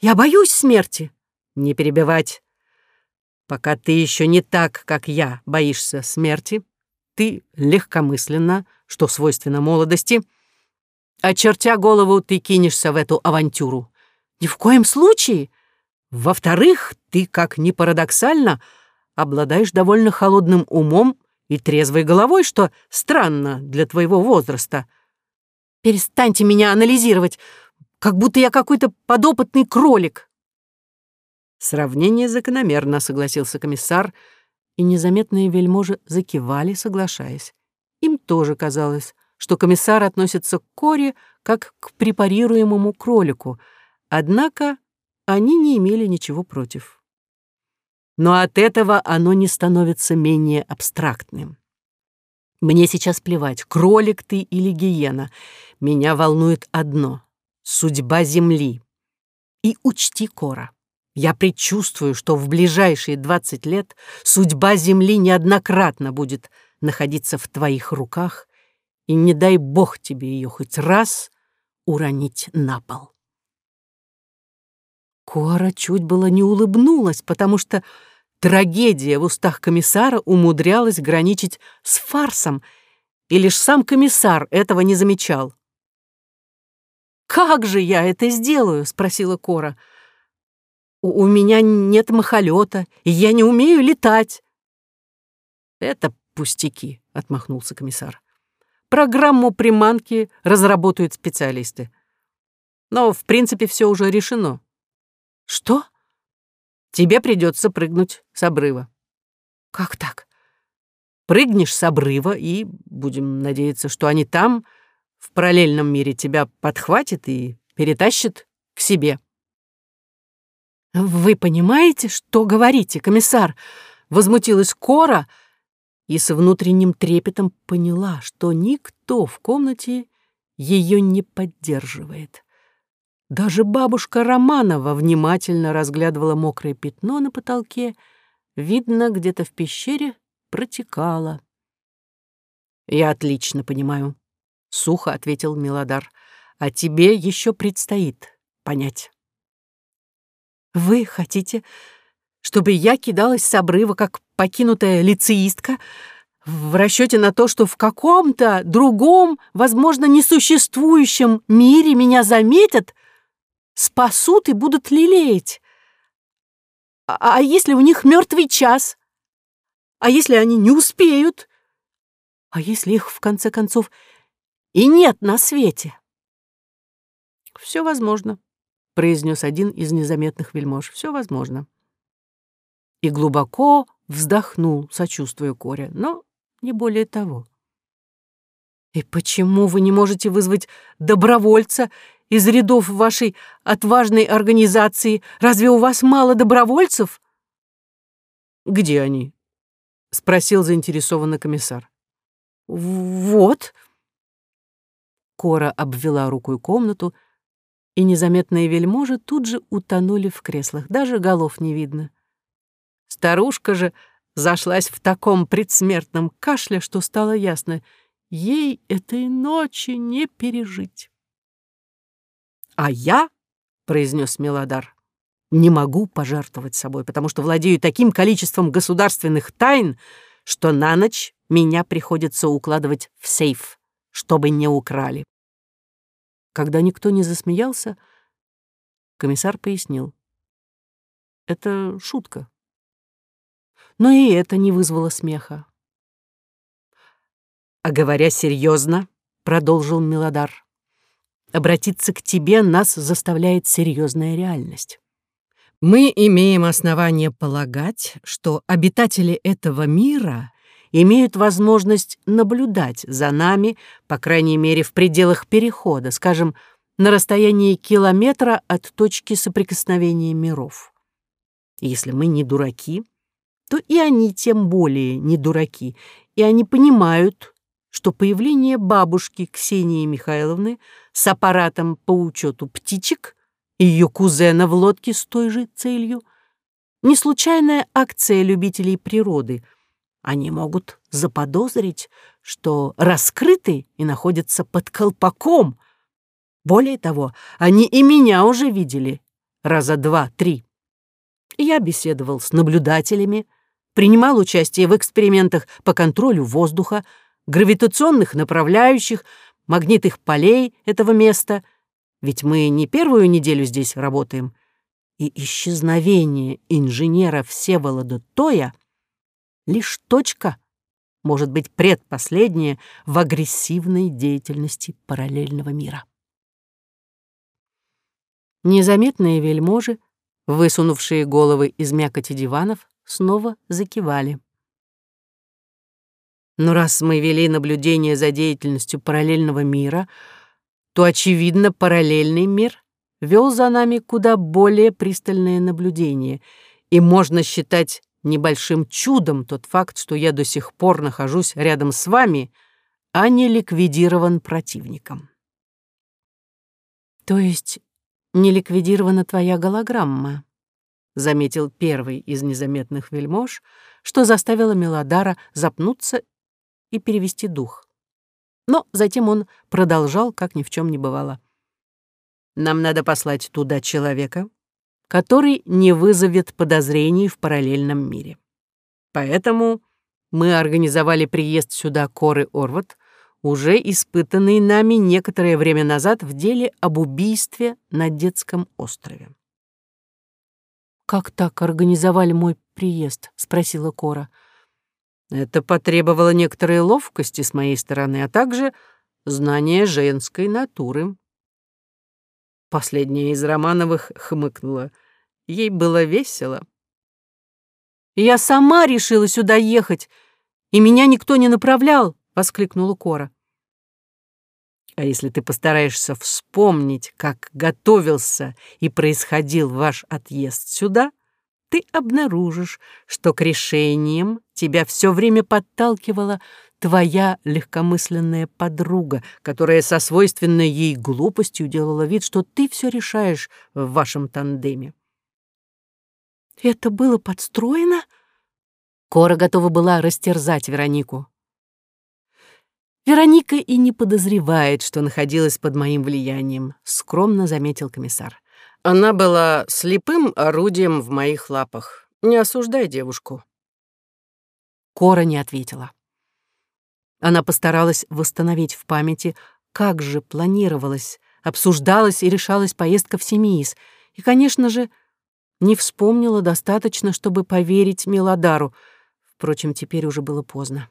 Speaker 2: Я боюсь смерти.
Speaker 1: Не перебивать. Пока ты еще не так, как я, боишься смерти, ты легкомысленно, что свойственно молодости, очертя голову, ты кинешься в эту авантюру.
Speaker 2: Ни в коем случае.
Speaker 1: Во-вторых, ты, как ни парадоксально, обладаешь довольно холодным умом и трезвой головой, что странно для твоего возраста.
Speaker 2: Перестаньте меня анализировать, как будто я какой-то подопытный кролик.
Speaker 1: Сравнение закономерно, согласился комиссар, и незаметные вельможи закивали, соглашаясь. Им тоже казалось, что комиссар относится к Коре как к препарируемому кролику, однако они не имели ничего против. Но от этого оно не становится менее абстрактным. Мне сейчас плевать, кролик ты или гиена. Меня волнует одно — судьба Земли. И учти, Кора, я предчувствую, что в ближайшие двадцать лет судьба Земли неоднократно будет находиться в твоих руках, и не дай бог тебе ее хоть раз уронить на пол.
Speaker 2: Кора чуть было не улыбнулась, потому что Трагедия в устах комиссара умудрялась граничить с фарсом, и лишь сам комиссар этого не замечал. «Как же я это сделаю?» — спросила Кора. «У, у меня нет махолета, и я не умею летать».
Speaker 1: «Это пустяки», — отмахнулся комиссар. «Программу приманки разработают специалисты. Но, в принципе, все уже решено».
Speaker 2: «Что?»
Speaker 1: тебе придется прыгнуть с обрыва.
Speaker 2: Как так?
Speaker 1: Прыгнешь с обрыва, и будем надеяться, что они там, в параллельном мире, тебя подхватят и перетащат к себе.
Speaker 2: «Вы понимаете, что говорите, комиссар?» Возмутилась Кора и с внутренним трепетом поняла, что никто в комнате ее не поддерживает. Даже бабушка Романова внимательно разглядывала мокрое пятно на потолке. Видно, где-то в пещере протекало.
Speaker 1: «Я отлично понимаю», — сухо ответил Милодар. «А тебе еще предстоит понять».
Speaker 2: «Вы хотите, чтобы я кидалась с обрыва, как покинутая лицеистка, в расчете на то, что в каком-то другом, возможно, несуществующем мире меня заметят?» Спасут и будут лелеять. А, а если у них мертвый час? А если они не успеют? А если их, в конце концов, и нет на свете?
Speaker 1: Все возможно, произнес один из незаметных вельмож. Все возможно. И глубоко вздохнул, сочувствуя Коре, но не более того.
Speaker 2: «И почему вы не можете вызвать добровольца из рядов вашей отважной организации. Разве у вас мало добровольцев?»
Speaker 1: «Где они?» — спросил заинтересованный комиссар.
Speaker 2: «Вот».
Speaker 1: Кора обвела рукой комнату, и незаметные вельможи тут же утонули в креслах, даже голов не видно. Старушка же зашлась в таком предсмертном кашле, что стало ясно, ей этой ночи не пережить. «А я», — произнес Мелодар, — «не могу пожертвовать собой, потому что владею таким количеством государственных тайн, что на ночь меня приходится укладывать в сейф, чтобы не украли. Когда никто не засмеялся, комиссар пояснил. Это шутка. Но и это не вызвало смеха. А говоря серьезно, продолжил Милодар, обратиться к тебе нас заставляет серьезная реальность. Мы имеем основание полагать, что обитатели этого мира имеют возможность наблюдать за нами, по крайней мере, в пределах перехода, скажем, на расстоянии километра от точки соприкосновения миров. Если мы не дураки, то и они тем более не дураки, и они понимают, что появление бабушки Ксении Михайловны с аппаратом по учету птичек и ее кузена в лодке с той же целью не случайная акция любителей природы — они могут заподозрить, что раскрыты и находятся под колпаком. Более того, они и меня уже видели раза два-три. Я беседовал с наблюдателями, принимал участие в экспериментах по контролю воздуха, гравитационных направляющих, магнитных полей этого места, ведь мы не первую неделю здесь работаем, и исчезновение инженера Всеволода Тоя — лишь точка, может быть, предпоследняя в агрессивной деятельности параллельного мира. Незаметные вельможи, высунувшие головы из мякоти диванов, снова закивали. Но раз мы вели наблюдение за деятельностью параллельного мира, то, очевидно, параллельный мир вел за нами куда более пристальное наблюдение, и можно считать небольшим чудом тот факт, что я до сих пор нахожусь рядом с вами, а не ликвидирован противником. То есть не ликвидирована твоя голограмма, заметил первый из незаметных вельмож, что заставило Мелодара запнуться и перевести дух. Но затем он продолжал, как ни в чем не бывало. Нам надо послать туда человека, который не вызовет подозрений в параллельном мире. Поэтому мы организовали приезд сюда Коры Орват, уже испытанный нами некоторое время назад в деле об убийстве на детском острове. «Как так организовали мой приезд?» — спросила Кора. «Это потребовало некоторой ловкости с моей стороны, а также знания женской натуры», Последняя из Романовых хмыкнула. Ей было весело. «Я сама решила сюда ехать, и меня никто не направлял!» — воскликнула Кора. «А если ты постараешься вспомнить, как готовился и происходил ваш отъезд сюда, ты обнаружишь, что к решениям тебя все время подталкивала твоя легкомысленная подруга, которая со свойственной ей глупостью делала вид, что ты все решаешь в вашем тандеме. Это было подстроено? Кора готова была растерзать Веронику. Вероника и не подозревает, что находилась под моим влиянием, скромно заметил комиссар. Она была слепым орудием в моих лапах. Не осуждай девушку. Кора не ответила. Она постаралась восстановить в памяти, как же планировалась, обсуждалась и решалась поездка в Семиис. И, конечно же, не вспомнила достаточно, чтобы поверить Мелодару. Впрочем, теперь уже было поздно.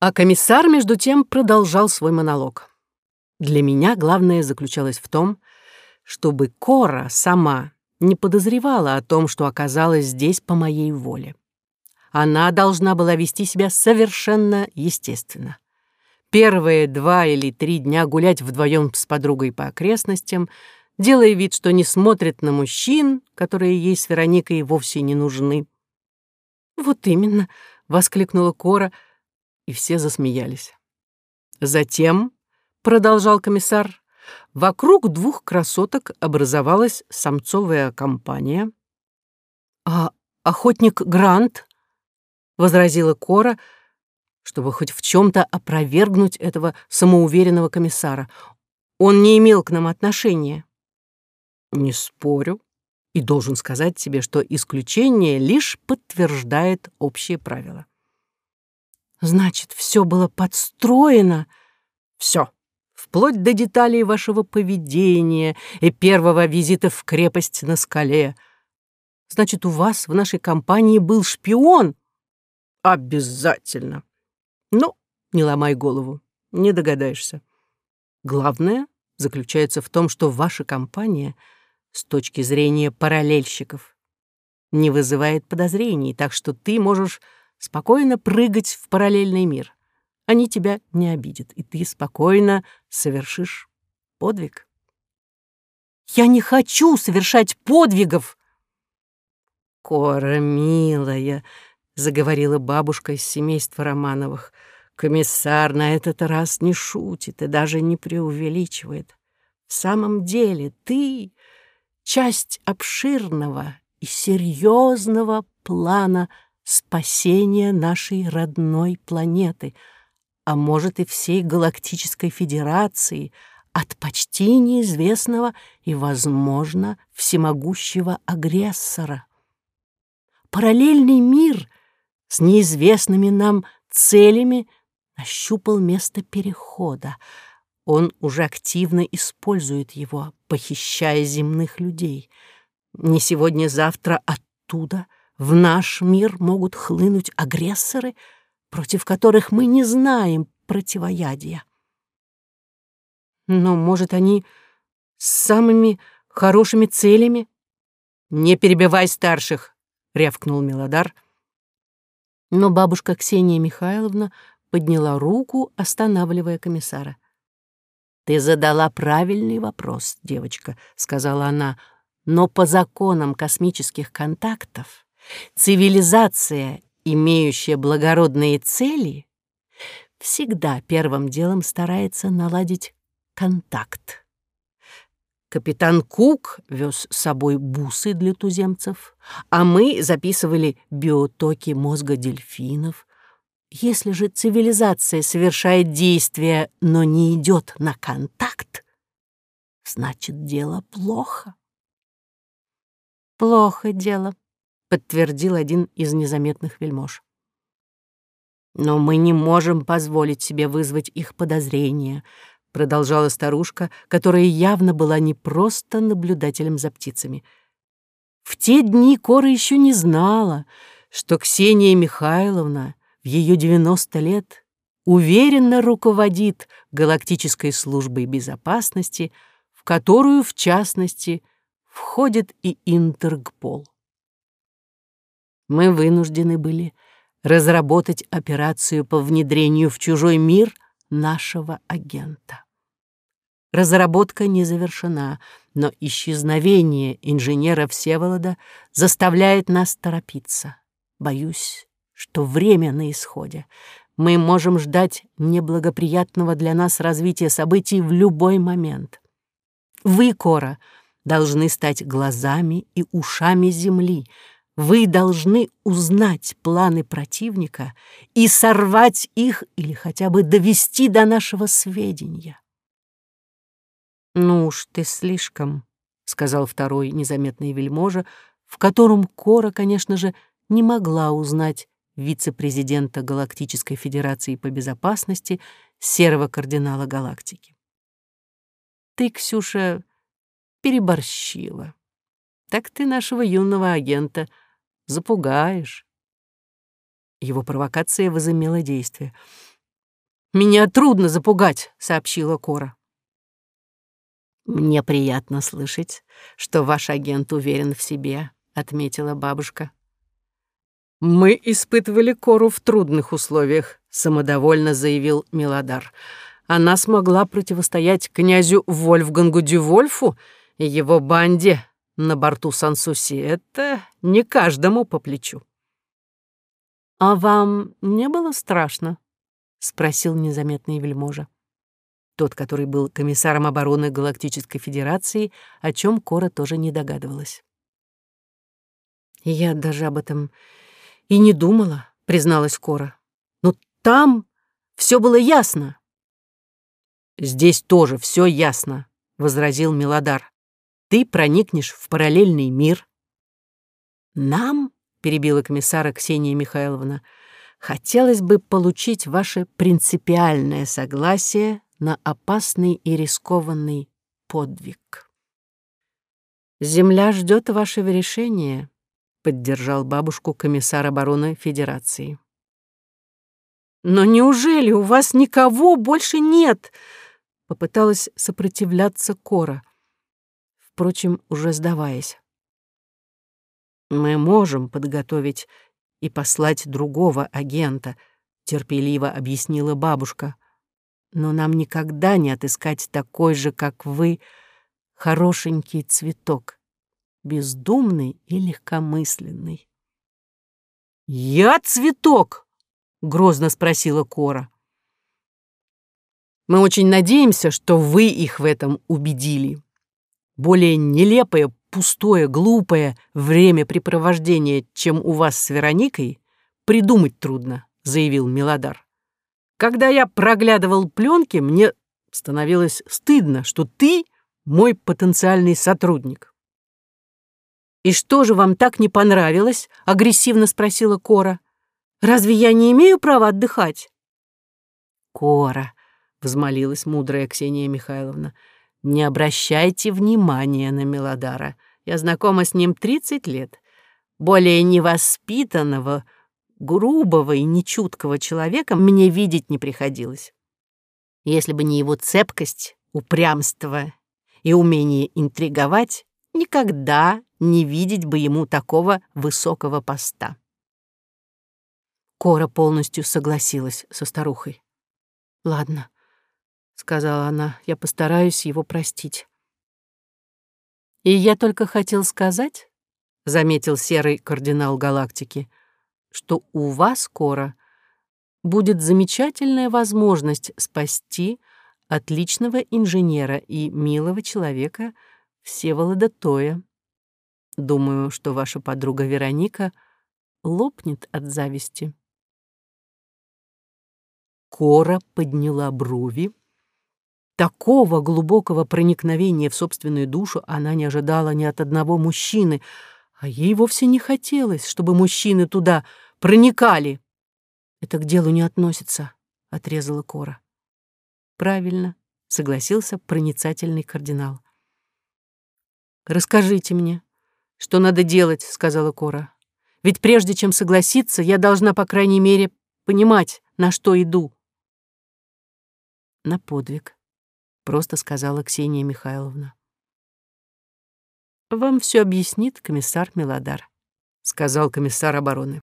Speaker 1: А комиссар, между тем, продолжал свой монолог. Для меня главное заключалось в том, чтобы Кора сама не подозревала о том, что оказалась здесь по моей воле она должна была вести себя совершенно естественно. Первые два или три дня гулять вдвоем с подругой по окрестностям, делая вид, что не смотрит на мужчин, которые ей с Вероникой вовсе не нужны. «Вот именно», — воскликнула Кора, и все засмеялись. Затем, — продолжал комиссар, — вокруг двух красоток образовалась самцовая компания. «А охотник Грант?» Возразила Кора, чтобы хоть в чем-то опровергнуть этого самоуверенного комиссара. Он не имел к нам отношения. Не спорю и должен сказать тебе, что исключение лишь подтверждает общее правило. Значит, все было подстроено,
Speaker 2: Все, вплоть до деталей вашего поведения и первого визита в крепость на скале. Значит, у вас в нашей компании был шпион? Обязательно. Ну, не ломай голову, не догадаешься. Главное заключается в том, что ваша компания с точки зрения параллельщиков не вызывает подозрений, так что ты можешь спокойно прыгать в параллельный мир. Они тебя не обидят, и ты спокойно совершишь подвиг.
Speaker 1: Я не хочу совершать подвигов.
Speaker 2: Кора, милая, заговорила бабушка из семейства Романовых. Комиссар на этот раз не шутит и даже не преувеличивает. В самом деле ты — часть обширного и серьезного плана спасения нашей родной планеты, а может и всей Галактической Федерации от почти неизвестного и, возможно, всемогущего агрессора. Параллельный мир с неизвестными нам целями нащупал место перехода. Он уже активно использует его, похищая земных людей. Не сегодня-завтра оттуда в наш мир могут хлынуть агрессоры, против которых мы не знаем противоядия.
Speaker 1: Но, может, они с самыми хорошими целями?
Speaker 2: Не перебивай старших, — рявкнул Мелодар.
Speaker 1: Но бабушка Ксения Михайловна подняла руку, останавливая комиссара.
Speaker 2: «Ты задала правильный вопрос, девочка», — сказала она, «но по законам космических контактов цивилизация, имеющая благородные цели, всегда первым делом старается наладить контакт. Капитан Кук вез с собой бусы для туземцев, а мы записывали биотоки мозга дельфинов. Если же цивилизация совершает действия, но не идет на контакт, значит, дело плохо.
Speaker 1: Плохо дело, подтвердил один из незаметных вельмож.
Speaker 2: Но мы не можем позволить себе вызвать их подозрения, продолжала старушка, которая явно была не просто наблюдателем за птицами. В те дни Кора еще не знала, что Ксения Михайловна в ее 90 лет уверенно руководит галактической службой безопасности, в которую, в частности, входит и Интергпол. Мы вынуждены были разработать операцию по внедрению в чужой мир нашего агента. Разработка не завершена, но исчезновение инженера Всеволода заставляет нас торопиться. Боюсь, что время на исходе. Мы можем ждать неблагоприятного для нас развития событий в любой момент. Вы, Кора, должны стать глазами и ушами Земли. Вы должны узнать планы противника и сорвать их или хотя бы довести до нашего сведения.
Speaker 1: «Ну уж ты слишком», — сказал второй незаметный вельможа, в котором Кора, конечно же, не могла узнать вице-президента Галактической Федерации по безопасности, серого кардинала галактики. «Ты, Ксюша, переборщила. Так ты нашего юного агента запугаешь». Его провокация возымела действие. «Меня трудно запугать», — сообщила Кора.
Speaker 2: «Мне приятно слышать, что ваш агент уверен в себе», — отметила бабушка.
Speaker 1: «Мы испытывали Кору в трудных условиях», — самодовольно заявил Милодар. «Она смогла противостоять князю Вольфгангу Дювольфу и его банде на борту Сансуси. Это не каждому по плечу». «А вам не было страшно?» — спросил незаметный вельможа тот, который был комиссаром обороны Галактической Федерации, о чем Кора тоже не догадывалась. «Я даже об этом и не думала», — призналась Кора. «Но там все было ясно». «Здесь тоже все ясно», — возразил Милодар. «Ты проникнешь в параллельный мир». «Нам?» — перебила комиссара Ксения Михайловна. «Хотелось бы получить ваше принципиальное согласие на опасный и рискованный подвиг. «Земля ждет вашего решения», — поддержал бабушку комиссар обороны Федерации. «Но неужели у вас никого больше нет?» — попыталась сопротивляться Кора, впрочем, уже сдаваясь. «Мы можем подготовить и послать другого агента», — терпеливо объяснила бабушка. «Но нам никогда не отыскать такой же, как вы, хорошенький цветок, бездумный и легкомысленный». «Я цветок?» — грозно спросила Кора. «Мы очень надеемся, что вы их в этом убедили. Более нелепое пустое, глупое времяпрепровождение, чем у вас с Вероникой, придумать трудно», — заявил Милодар. «Когда я проглядывал пленки, мне становилось стыдно, что ты мой потенциальный сотрудник». «И что же вам так не понравилось?» — агрессивно спросила Кора. «Разве я не имею права отдыхать?» «Кора», — взмолилась мудрая Ксения Михайловна, — не обращайте внимания на Мелодара. Я знакома с ним 30 лет. Более невоспитанного, грубого и нечуткого человека мне видеть не приходилось. Если бы не его цепкость, упрямство и умение интриговать, никогда не видеть бы ему такого высокого поста. Кора полностью согласилась со старухой. «Ладно, сказала она, я постараюсь его простить. И я только хотел сказать, заметил серый кардинал галактики, что у вас, Кора, будет замечательная возможность спасти отличного инженера и милого человека Всеволода Тоя. Думаю, что ваша подруга Вероника лопнет от зависти. Кора подняла брови, Такого глубокого проникновения в собственную душу она не ожидала ни от одного мужчины, а ей вовсе не хотелось, чтобы мужчины туда проникали. «Это к делу не относится», — отрезала Кора. «Правильно», — согласился проницательный кардинал. «Расскажите мне, что надо делать», — сказала Кора. «Ведь прежде чем согласиться, я должна, по крайней мере, понимать, на что иду». На подвиг просто сказала Ксения Михайловна. «Вам все объяснит комиссар Милодар», — сказал комиссар обороны.